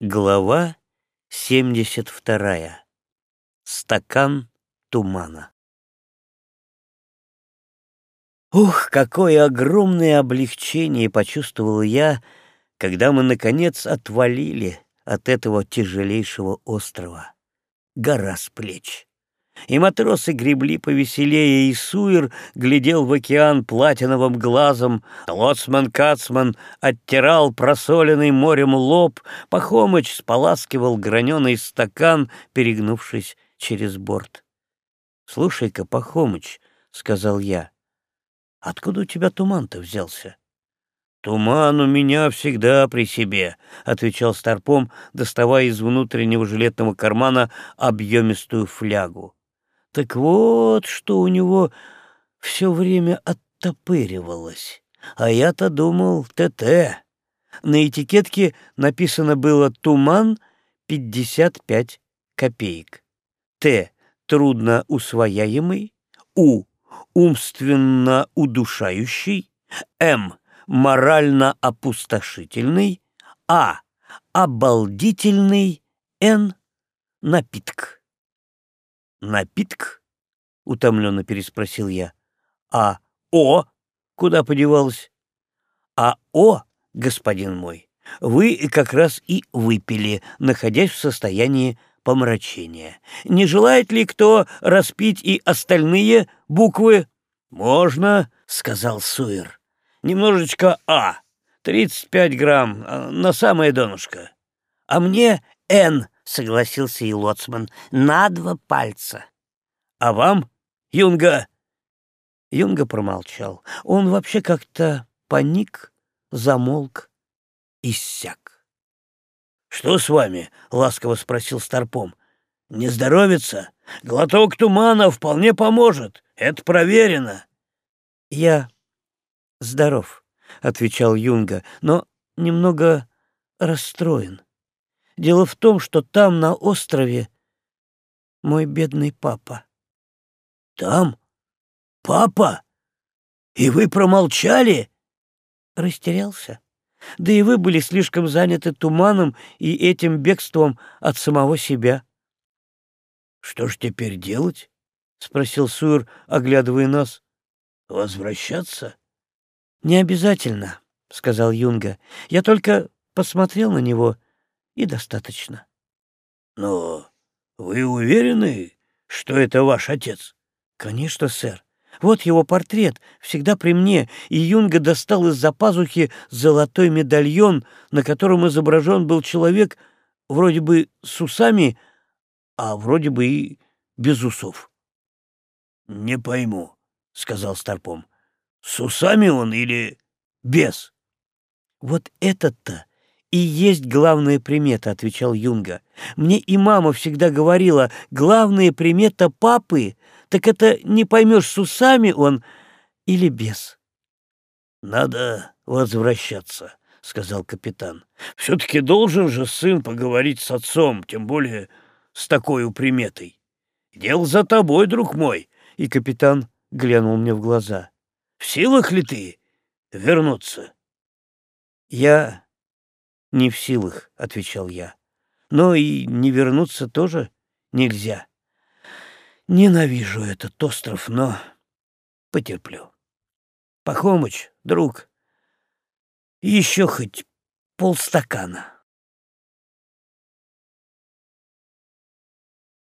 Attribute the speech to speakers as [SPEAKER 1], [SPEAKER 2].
[SPEAKER 1] Глава 72. Стакан тумана. Ух, какое огромное облегчение почувствовал я, когда мы, наконец, отвалили от этого тяжелейшего острова. Гора с плеч и матросы гребли повеселее, и Суир глядел в океан платиновым глазом, лоцман-кацман оттирал просоленный морем лоб, Пахомыч споласкивал граненый стакан, перегнувшись через борт. — Слушай-ка, Пахомыч, — сказал я, — откуда у тебя туман-то взялся? — Туман у меня всегда при себе, — отвечал Старпом, доставая из внутреннего жилетного кармана объемистую флягу. Так вот, что у него все время оттопыривалось. А я-то думал ТТ. На этикетке написано было «Туман 55 копеек». Т. Трудно усвояемый. У. Умственно удушающий. М. Морально опустошительный. А. Обалдительный. Н. Напиток. «Напиток?» — утомленно переспросил я. «А О куда подевалось?» «А О, господин мой, вы как раз и выпили, находясь в состоянии помрачения. Не желает ли кто распить и остальные буквы?» «Можно», — сказал Суир. «Немножечко А, тридцать пять грамм, а, на самое донышко. А мне Н, — согласился и лоцман, — на два пальца. — А вам, Юнга? Юнга промолчал. Он вообще как-то паник, замолк, иссяк. — Что с вами? — ласково спросил Старпом. — Не здоровится? Глоток тумана вполне поможет. Это проверено. — Я здоров, — отвечал Юнга, — но немного расстроен. — Дело в том, что там, на острове, мой бедный папа. Там? Папа? И вы промолчали? Растерялся. Да и вы были слишком заняты туманом и этим бегством от самого себя. Что ж теперь делать? — спросил Суэр, оглядывая нас. — Возвращаться? — Не обязательно, — сказал Юнга. — Я только посмотрел на него — и достаточно. — Но вы уверены, что это ваш отец? — Конечно, сэр. Вот его портрет, всегда при мне, и Юнга достал из-за пазухи золотой медальон, на котором изображен был человек вроде бы с усами, а вроде бы и без усов. — Не пойму, — сказал Старпом. — С усами он или без? — Вот этот-то и есть главная примета», — отвечал Юнга. «Мне и мама всегда говорила, главная примета папы, так это не поймешь, с усами он или без». «Надо возвращаться», — сказал капитан. «Все-таки должен же сын поговорить с отцом, тем более с такой приметой. Дел за тобой, друг мой». И капитан глянул мне в глаза. «В силах ли ты вернуться?» «Я «Не в силах», — отвечал я. «Но и не вернуться тоже нельзя. Ненавижу этот остров, но потерплю. Пахомыч, друг, еще хоть полстакана».